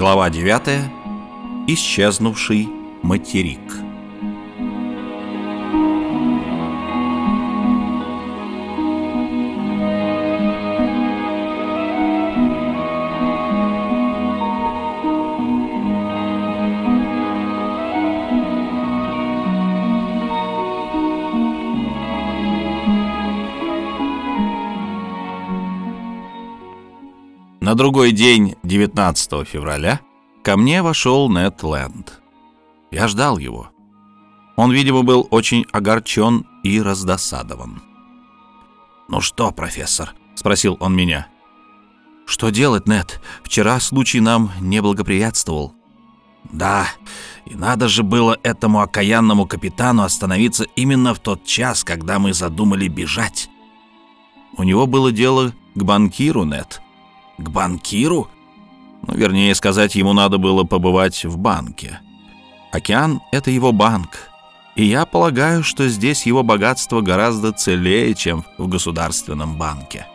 Глава 9. Исчезнувший материк. На другой день, 19 февраля, ко мне вошел Нед Ленд. Я ждал его. Он, видимо, был очень огорчен и раздосадован. «Ну что, профессор?» — спросил он меня. «Что делать, Нед? Вчера случай нам не благоприятствовал». «Да, и надо же было этому окаянному капитану остановиться именно в тот час, когда мы задумали бежать». «У него было дело к банкиру, Нед», к банкиру? Ну, вернее сказать, ему надо было побывать в банке. Океан — это его банк. И я полагаю, что здесь его богатство гораздо целее, чем в государственном банке.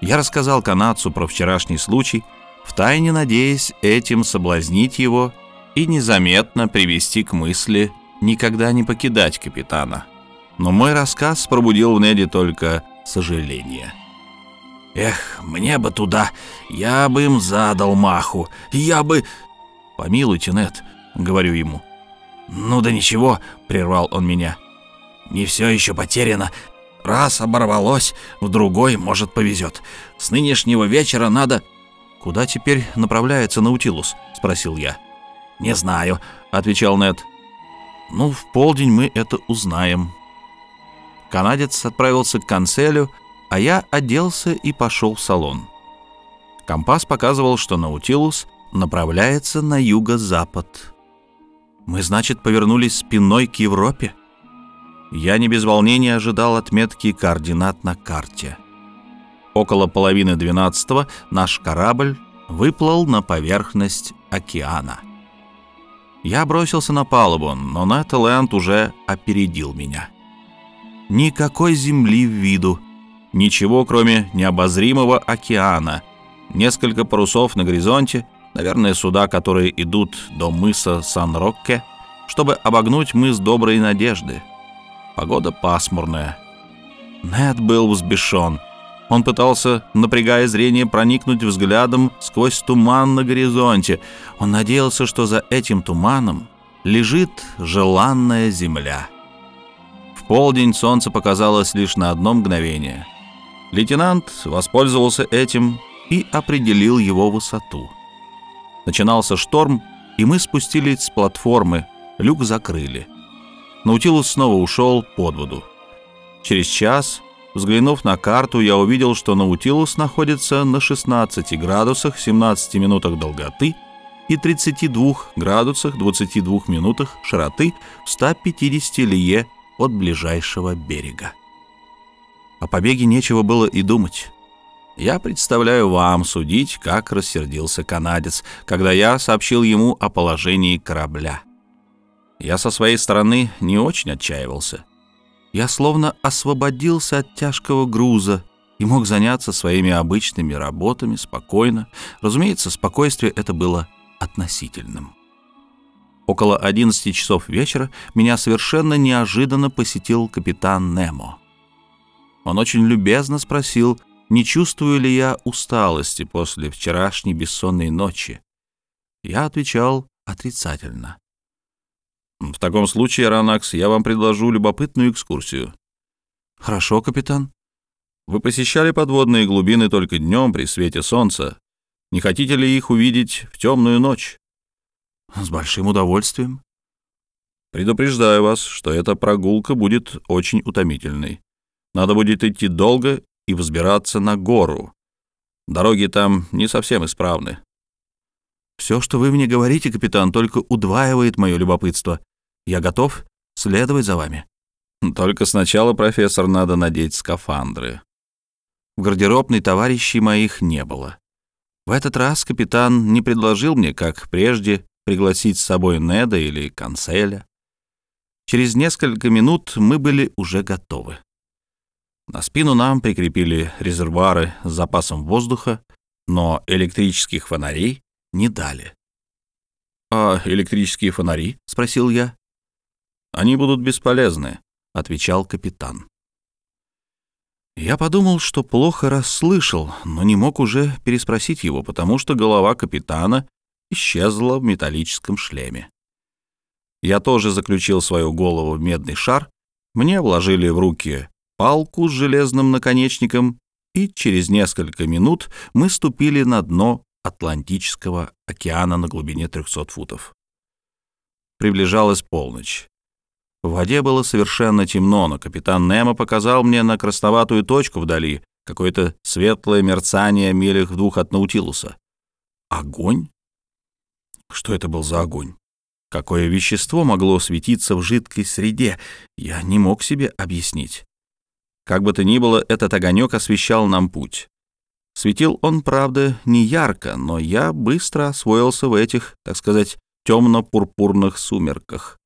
Я рассказал канадцу про вчерашний случай, втайне надеясь этим соблазнить его и незаметно привести к мысли никогда не покидать капитана. Но мой рассказ пробудил в Неде только сожаление. Эх, мне бы туда, я бы им задал маху, я бы... Помилуйте, Нет, говорю ему. Ну да ничего, прервал он меня. Не все еще потеряно. Раз оборвалось, в другой, может, повезет. С нынешнего вечера надо... Куда теперь направляется Наутилус? Спросил я. Не знаю, отвечал Нет. Ну, в полдень мы это узнаем. Канадец отправился к канцелю, а я оделся и пошел в салон. Компас показывал, что Наутилус направляется на юго-запад. Мы, значит, повернулись спиной к Европе? Я не без волнения ожидал отметки координат на карте. Около половины двенадцатого наш корабль выплыл на поверхность океана. Я бросился на палубу, но Нэтт уже опередил меня. Никакой земли в виду — Ничего, кроме необозримого океана. Несколько парусов на горизонте, наверное, суда, которые идут до мыса Сан-Рокке, чтобы обогнуть мыс Доброй Надежды. Погода пасмурная. Нед был взбешен. Он пытался, напрягая зрение, проникнуть взглядом сквозь туман на горизонте. Он надеялся, что за этим туманом лежит желанная земля. В полдень солнце показалось лишь на одно мгновение — Лейтенант воспользовался этим и определил его высоту. Начинался шторм, и мы спустились с платформы, люк закрыли. Наутилус снова ушел под воду. Через час, взглянув на карту, я увидел, что Наутилус находится на 16 градусах 17 минутах долготы и 32 градусах 22 минутах широты в 150 лие от ближайшего берега. О побеге нечего было и думать. Я представляю вам судить, как рассердился канадец, когда я сообщил ему о положении корабля. Я со своей стороны не очень отчаивался. Я словно освободился от тяжкого груза и мог заняться своими обычными работами спокойно. Разумеется, спокойствие это было относительным. Около 11 часов вечера меня совершенно неожиданно посетил капитан Немо. Он очень любезно спросил, не чувствую ли я усталости после вчерашней бессонной ночи. Я отвечал отрицательно. «В таком случае, Ранакс, я вам предложу любопытную экскурсию». «Хорошо, капитан». «Вы посещали подводные глубины только днем при свете солнца. Не хотите ли их увидеть в темную ночь?» «С большим удовольствием». «Предупреждаю вас, что эта прогулка будет очень утомительной. Надо будет идти долго и взбираться на гору. Дороги там не совсем исправны. Все, что вы мне говорите, капитан, только удваивает мое любопытство. Я готов следовать за вами. Только сначала, профессор, надо надеть скафандры. В гардеробной товарищей моих не было. В этот раз капитан не предложил мне, как прежде, пригласить с собой Неда или Канцеля. Через несколько минут мы были уже готовы. На спину нам прикрепили резервуары с запасом воздуха, но электрических фонарей не дали. «А электрические фонари?» — спросил я. «Они будут бесполезны», — отвечал капитан. Я подумал, что плохо расслышал, но не мог уже переспросить его, потому что голова капитана исчезла в металлическом шлеме. Я тоже заключил свою голову в медный шар, мне вложили в руки палку с железным наконечником, и через несколько минут мы ступили на дно Атлантического океана на глубине 300 футов. Приближалась полночь. В воде было совершенно темно, но капитан Немо показал мне на красноватую точку вдали, какое-то светлое мерцание милях в двух от Наутилуса. Огонь? Что это был за огонь? Какое вещество могло светиться в жидкой среде, я не мог себе объяснить. Как бы то ни было, этот огонек освещал нам путь. Светил он, правда, не ярко, но я быстро освоился в этих, так сказать, темно-пурпурных сумерках.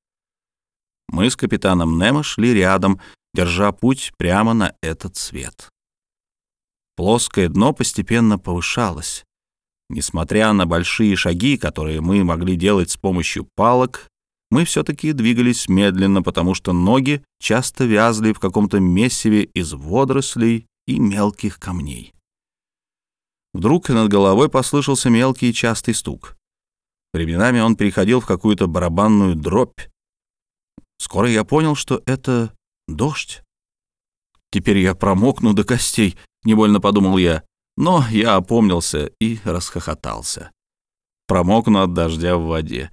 Мы с капитаном Немо шли рядом, держа путь прямо на этот свет. Плоское дно постепенно повышалось. Несмотря на большие шаги, которые мы могли делать с помощью палок, мы все-таки двигались медленно, потому что ноги часто вязли в каком-то месиве из водорослей и мелких камней. Вдруг над головой послышался мелкий частый стук. Временами он переходил в какую-то барабанную дробь. Скоро я понял, что это дождь. Теперь я промокну до костей, невольно подумал я, но я опомнился и расхохотался промокну от дождя в воде.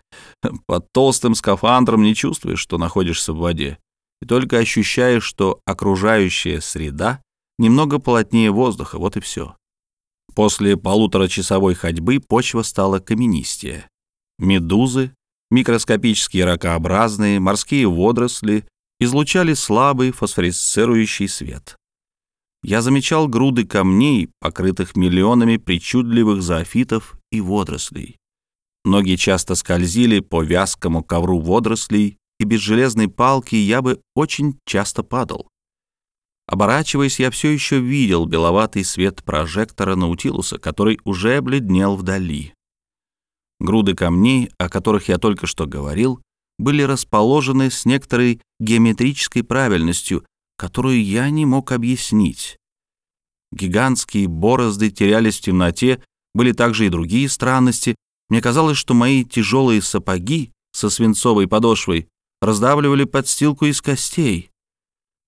Под толстым скафандром не чувствуешь, что находишься в воде, и только ощущаешь, что окружающая среда немного плотнее воздуха, вот и все. После полуторачасовой ходьбы почва стала каменистее. Медузы, микроскопические ракообразные, морские водоросли излучали слабый фосфорисцирующий свет. Я замечал груды камней, покрытых миллионами причудливых зоофитов и водорослей. Ноги часто скользили по вязкому ковру водорослей, и без железной палки я бы очень часто падал. Оборачиваясь, я все еще видел беловатый свет прожектора Наутилуса, который уже бледнел вдали. Груды камней, о которых я только что говорил, были расположены с некоторой геометрической правильностью, которую я не мог объяснить. Гигантские борозды терялись в темноте, были также и другие странности, мне казалось, что мои тяжелые сапоги со свинцовой подошвой раздавливали подстилку из костей.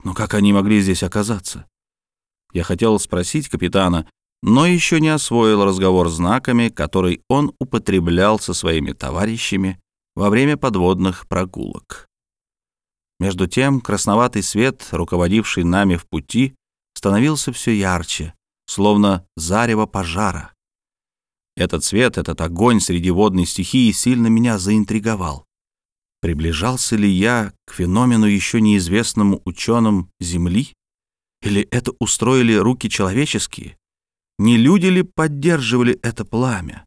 Но как они могли здесь оказаться? Я хотел спросить капитана, но еще не освоил разговор знаками, который он употреблял со своими товарищами во время подводных прогулок. Между тем красноватый свет, руководивший нами в пути, становился все ярче, словно зарево пожара. Этот свет, этот огонь среди водной стихии сильно меня заинтриговал. Приближался ли я к феномену еще неизвестному ученым Земли? Или это устроили руки человеческие? Не люди ли поддерживали это пламя?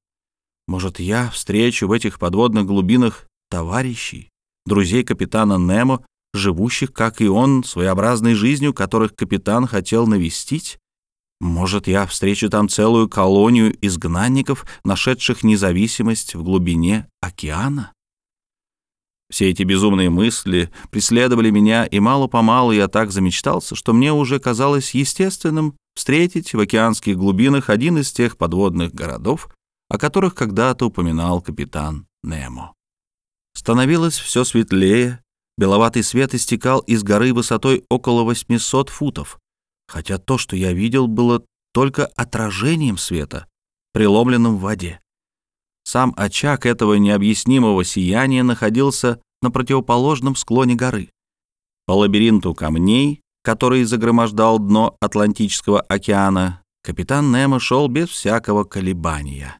Может, я встречу в этих подводных глубинах товарищей, друзей капитана Немо, живущих, как и он, своеобразной жизнью, которых капитан хотел навестить? Может, я встречу там целую колонию изгнанников, нашедших независимость в глубине океана? Все эти безумные мысли преследовали меня, и мало-помалу я так замечтался, что мне уже казалось естественным встретить в океанских глубинах один из тех подводных городов, о которых когда-то упоминал капитан Немо. Становилось все светлее, беловатый свет истекал из горы высотой около 800 футов, хотя то, что я видел, было только отражением света, преломленным в воде. Сам очаг этого необъяснимого сияния находился на противоположном склоне горы. По лабиринту камней, который загромождал дно Атлантического океана, капитан Немо шел без всякого колебания.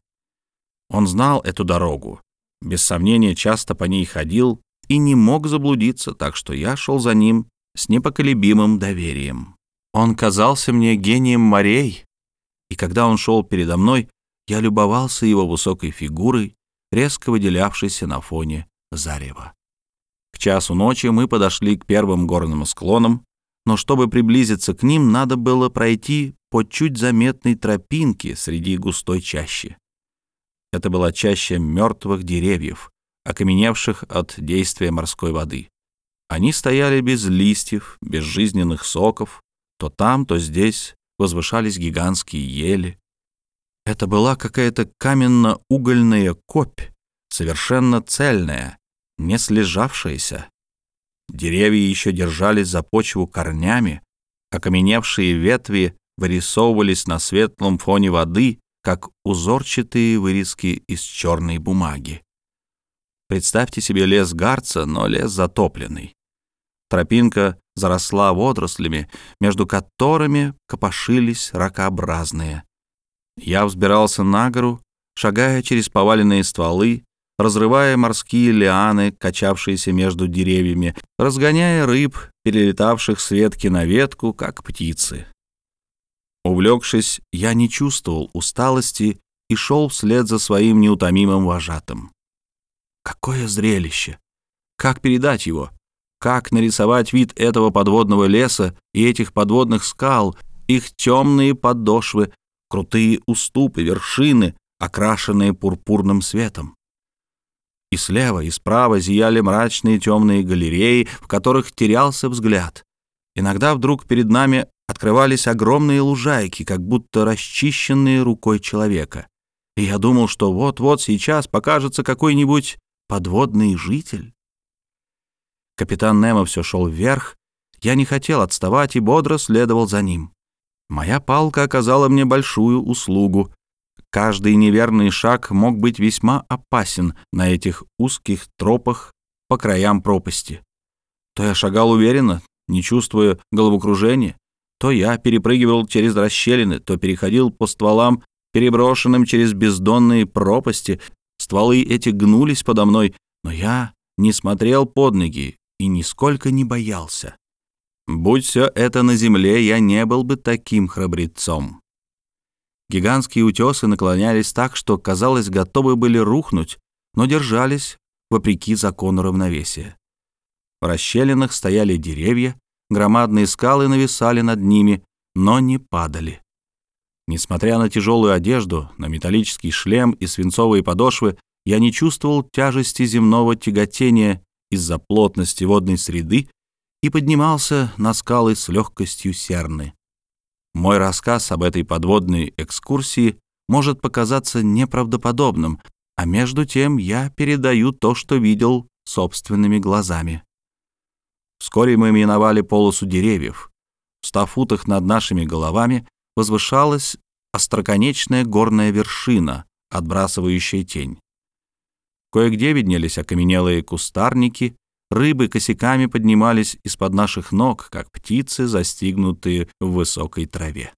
Он знал эту дорогу, без сомнения часто по ней ходил и не мог заблудиться, так что я шел за ним с непоколебимым доверием. Он казался мне гением морей, и когда он шел передо мной, я любовался его высокой фигурой, резко выделявшейся на фоне зарева. К часу ночи мы подошли к первым горным склонам, но чтобы приблизиться к ним, надо было пройти по чуть заметной тропинке среди густой чащи. Это была чаще мертвых деревьев, окаменевших от действия морской воды. Они стояли без листьев, без жизненных соков, то там, то здесь возвышались гигантские ели. Это была какая-то каменно-угольная копь, совершенно цельная, не слежавшаяся. Деревья еще держались за почву корнями, окаменевшие ветви вырисовывались на светлом фоне воды, как узорчатые вырезки из черной бумаги. Представьте себе лес гарца, но лес затопленный. Тропинка заросла водорослями, между которыми копошились ракообразные. Я взбирался на гору, шагая через поваленные стволы, разрывая морские лианы, качавшиеся между деревьями, разгоняя рыб, перелетавших с ветки на ветку, как птицы. Увлекшись, я не чувствовал усталости и шел вслед за своим неутомимым вожатым. Какое зрелище! Как передать его? Как нарисовать вид этого подводного леса и этих подводных скал, их темные подошвы, крутые уступы, вершины, окрашенные пурпурным светом? И слева, и справа зияли мрачные темные галереи, в которых терялся взгляд. Иногда вдруг перед нами открывались огромные лужайки, как будто расчищенные рукой человека. И я думал, что вот-вот сейчас покажется какой-нибудь подводный житель. Капитан Немо все шел вверх. Я не хотел отставать и бодро следовал за ним. Моя палка оказала мне большую услугу. Каждый неверный шаг мог быть весьма опасен на этих узких тропах по краям пропасти. То я шагал уверенно, не чувствуя головокружения, то я перепрыгивал через расщелины, то переходил по стволам, переброшенным через бездонные пропасти. Стволы эти гнулись подо мной, но я не смотрел под ноги и нисколько не боялся. Будь все это на земле, я не был бы таким храбрецом. Гигантские утесы наклонялись так, что, казалось, готовы были рухнуть, но держались, вопреки закону равновесия. В расщелинах стояли деревья, громадные скалы нависали над ними, но не падали. Несмотря на тяжелую одежду, на металлический шлем и свинцовые подошвы, я не чувствовал тяжести земного тяготения из-за плотности водной среды и поднимался на скалы с легкостью серны. Мой рассказ об этой подводной экскурсии может показаться неправдоподобным, а между тем я передаю то, что видел собственными глазами. Вскоре мы миновали полосу деревьев. В ста футах над нашими головами возвышалась остроконечная горная вершина, отбрасывающая тень. Кое-где виднелись окаменелые кустарники, Рыбы косяками поднимались из-под наших ног, как птицы, застигнутые в высокой траве.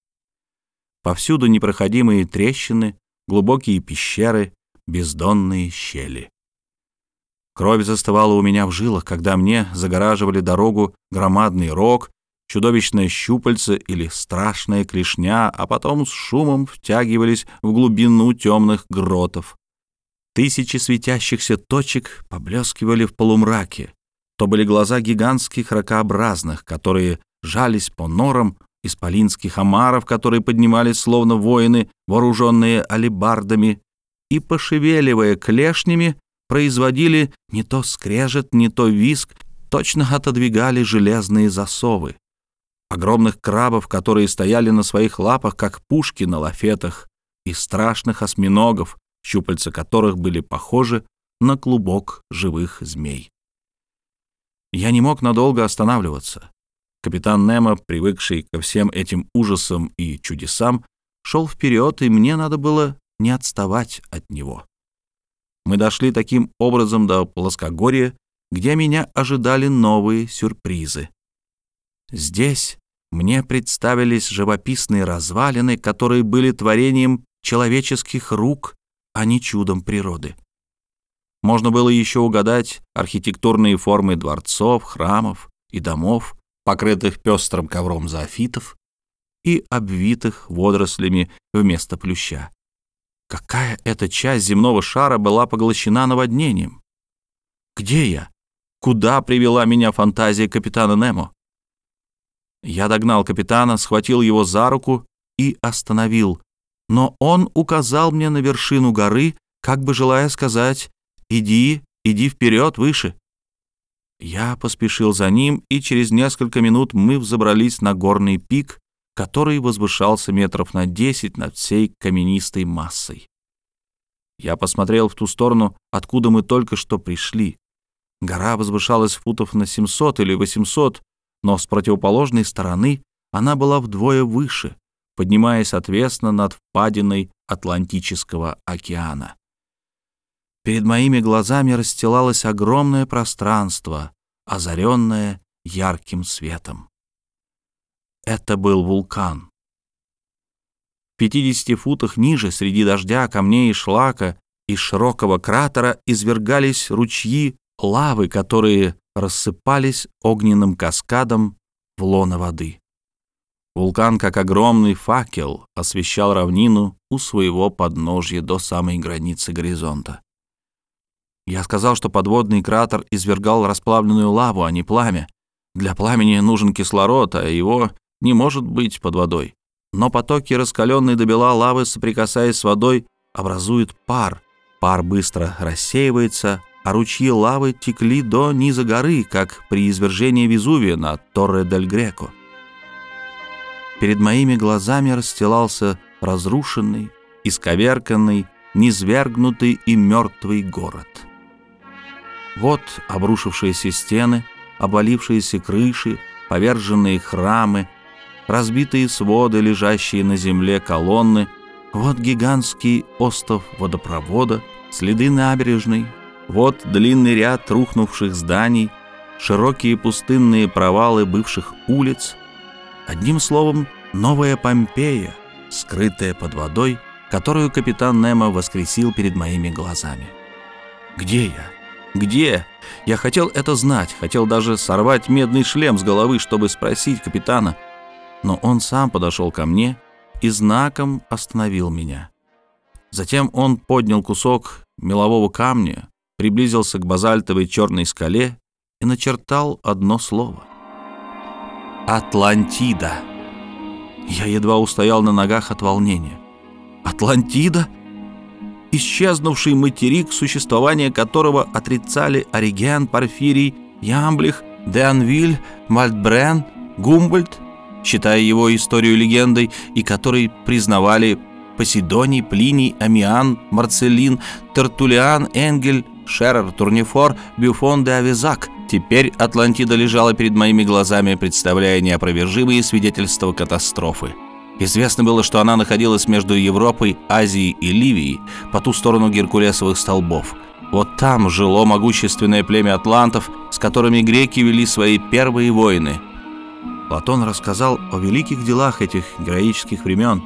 Повсюду непроходимые трещины, глубокие пещеры, бездонные щели. Кровь застывала у меня в жилах, когда мне загораживали дорогу громадный рог, чудовищное щупальце или страшная клешня, а потом с шумом втягивались в глубину темных гротов. Тысячи светящихся точек поблескивали в полумраке, то были глаза гигантских ракообразных, которые жались по норам исполинских омаров, которые поднимались словно воины, вооруженные алебардами, и, пошевеливая клешнями, производили не то скрежет, не то виск, точно отодвигали железные засовы. Огромных крабов, которые стояли на своих лапах, как пушки на лафетах, и страшных осьминогов, щупальца которых были похожи на клубок живых змей. Я не мог надолго останавливаться. Капитан Немо, привыкший ко всем этим ужасам и чудесам, шел вперед, и мне надо было не отставать от него. Мы дошли таким образом до плоскогорья, где меня ожидали новые сюрпризы. Здесь мне представились живописные развалины, которые были творением человеческих рук, а не чудом природы. Можно было еще угадать архитектурные формы дворцов, храмов и домов, покрытых пестрым ковром зоофитов и обвитых водорослями вместо плюща. Какая эта часть земного шара была поглощена наводнением? Где я? Куда привела меня фантазия капитана Немо? Я догнал капитана, схватил его за руку и остановил, но он указал мне на вершину горы, как бы желая сказать «иди, иди вперед, выше». Я поспешил за ним, и через несколько минут мы взобрались на горный пик, который возвышался метров на десять над всей каменистой массой. Я посмотрел в ту сторону, откуда мы только что пришли. Гора возвышалась футов на 700 или 800, но с противоположной стороны она была вдвое выше, поднимаясь отвесно над впадиной Атлантического океана. Перед моими глазами расстилалось огромное пространство, озаренное ярким светом. Это был вулкан. В 50 футах ниже, среди дождя, камней и шлака, из широкого кратера извергались ручьи лавы, которые рассыпались огненным каскадом в лоно воды. Вулкан, как огромный факел, освещал равнину у своего подножья до самой границы горизонта. Я сказал, что подводный кратер извергал расплавленную лаву, а не пламя. Для пламени нужен кислород, а его не может быть под водой. Но потоки раскаленной до бела лавы, соприкасаясь с водой, образуют пар. Пар быстро рассеивается, а ручьи лавы текли до низа горы, как при извержении Везувия на Торре-дель-Греко. Перед моими глазами расстилался разрушенный, исковерканный, низвергнутый и мертвый город. Вот обрушившиеся стены, обвалившиеся крыши, поверженные храмы, разбитые своды, лежащие на земле колонны, вот гигантский остов водопровода, следы набережной, вот длинный ряд рухнувших зданий, широкие пустынные провалы бывших улиц. Одним словом, новая Помпея, скрытая под водой, которую капитан Немо воскресил перед моими глазами. Где я? Где? Я хотел это знать, хотел даже сорвать медный шлем с головы, чтобы спросить капитана, но он сам подошел ко мне и знаком остановил меня. Затем он поднял кусок мелового камня, приблизился к базальтовой черной скале и начертал одно слово. «Атлантида». Я едва устоял на ногах от волнения. «Атлантида?» исчезнувший материк, существование которого отрицали Ориген, Порфирий, Ямблих, Д'Анвиль, Мальт-Брен, Гумбольдт, считая его историю легендой, и который признавали Поседоний, Плиний, Амиан, Марцелин, Тертулиан, Энгель, Шерер, Турнифор, Бюфон де Авизак. Теперь Атлантида лежала перед моими глазами, представляя неопровержимые свидетельства катастрофы. Известно было, что она находилась между Европой, Азией и Ливией, по ту сторону Геркулесовых столбов. Вот там жило могущественное племя атлантов, с которыми греки вели свои первые войны. Платон рассказал о великих делах этих героических времен.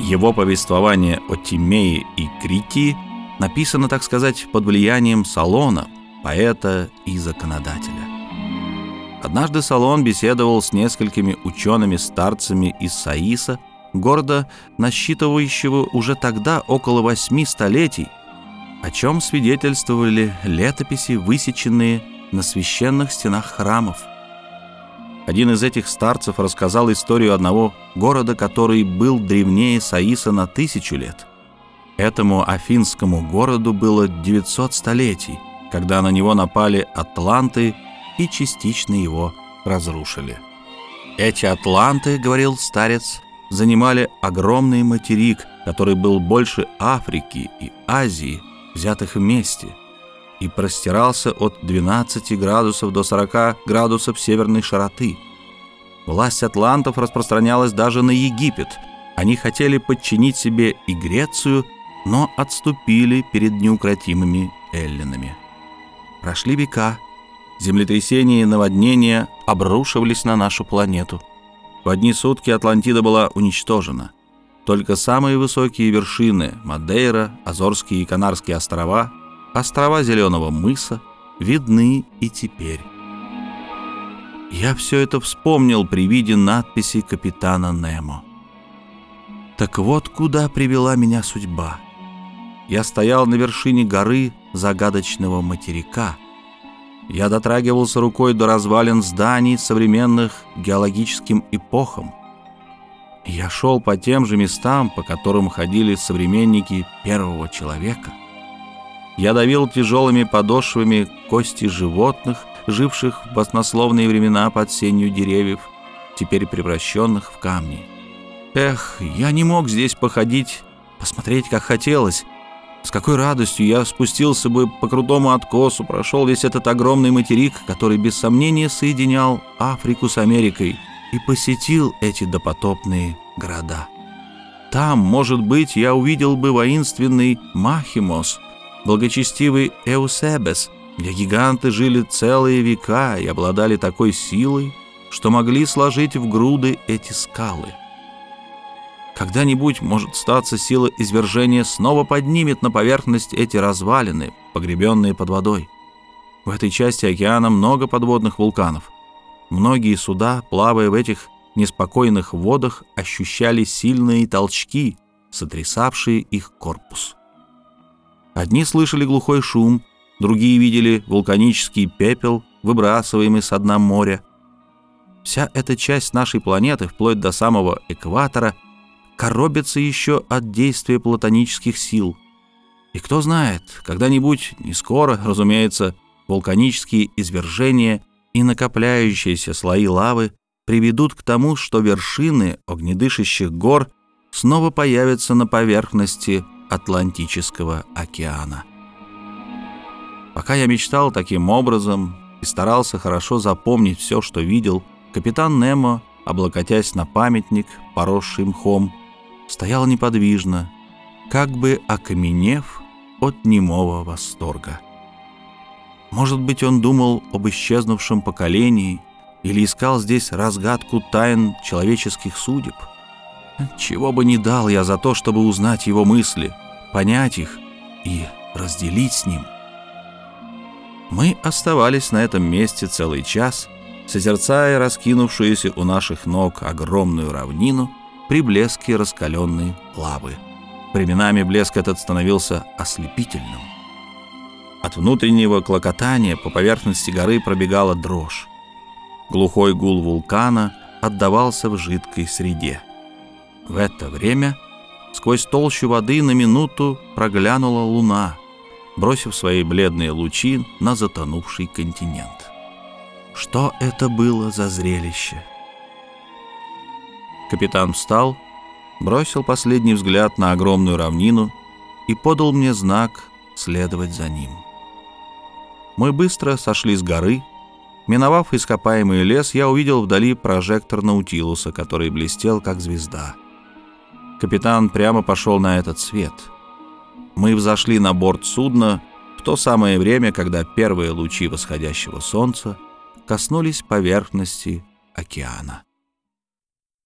Его повествование о Тимее и Критии написано, так сказать, под влиянием Салона, поэта и законодателя. Однажды Салон беседовал с несколькими учеными-старцами из Саиса, города, насчитывающего уже тогда около восьми столетий, о чем свидетельствовали летописи, высеченные на священных стенах храмов. Один из этих старцев рассказал историю одного города, который был древнее Саиса на тысячу лет. Этому афинскому городу было 900 столетий, когда на него напали атланты и частично его разрушили. Эти атланты, говорил старец, занимали огромный материк, который был больше Африки и Азии, взятых вместе, и простирался от 12 градусов до 40 градусов северной широты. Власть атлантов распространялась даже на Египет. Они хотели подчинить себе и Грецию, но отступили перед неукротимыми эллинами. Прошли века, Землетрясения и наводнения обрушивались на нашу планету. В одни сутки Атлантида была уничтожена. Только самые высокие вершины – Мадейра, Азорские и Канарские острова, острова Зеленого мыса – видны и теперь. Я все это вспомнил при виде надписи капитана Немо. Так вот куда привела меня судьба. Я стоял на вершине горы загадочного материка – я дотрагивался рукой до развалин зданий, современных геологическим эпохам. Я шел по тем же местам, по которым ходили современники первого человека. Я давил тяжелыми подошвами кости животных, живших в баснословные времена под сенью деревьев, теперь превращенных в камни. Эх, я не мог здесь походить, посмотреть, как хотелось. С какой радостью я спустился бы по крутому откосу, прошел весь этот огромный материк, который без сомнения соединял Африку с Америкой, и посетил эти допотопные города. Там, может быть, я увидел бы воинственный Махимос, благочестивый Эусебес, где гиганты жили целые века и обладали такой силой, что могли сложить в груды эти скалы. Когда-нибудь, может статься, сила извержения снова поднимет на поверхность эти развалины, погребенные под водой. В этой части океана много подводных вулканов. Многие суда, плавая в этих неспокойных водах, ощущали сильные толчки, сотрясавшие их корпус. Одни слышали глухой шум, другие видели вулканический пепел, выбрасываемый с дна моря. Вся эта часть нашей планеты, вплоть до самого экватора, коробится еще от действия платонических сил. И кто знает, когда-нибудь, не скоро, разумеется, вулканические извержения и накопляющиеся слои лавы приведут к тому, что вершины огнедышащих гор снова появятся на поверхности Атлантического океана. Пока я мечтал таким образом и старался хорошо запомнить все, что видел, капитан Немо, облокотясь на памятник, поросший мхом, стоял неподвижно, как бы окаменев от немого восторга. Может быть, он думал об исчезнувшем поколении или искал здесь разгадку тайн человеческих судеб. Чего бы ни дал я за то, чтобы узнать его мысли, понять их и разделить с ним. Мы оставались на этом месте целый час, созерцая раскинувшуюся у наших ног огромную равнину при блеске раскаленной лавы. Временами блеск этот становился ослепительным. От внутреннего клокотания по поверхности горы пробегала дрожь. Глухой гул вулкана отдавался в жидкой среде. В это время сквозь толщу воды на минуту проглянула луна, бросив свои бледные лучи на затонувший континент. Что это было за зрелище? Капитан встал, бросил последний взгляд на огромную равнину и подал мне знак следовать за ним. Мы быстро сошли с горы. Миновав ископаемый лес, я увидел вдали прожектор Наутилуса, который блестел, как звезда. Капитан прямо пошел на этот свет. Мы взошли на борт судна в то самое время, когда первые лучи восходящего солнца коснулись поверхности океана.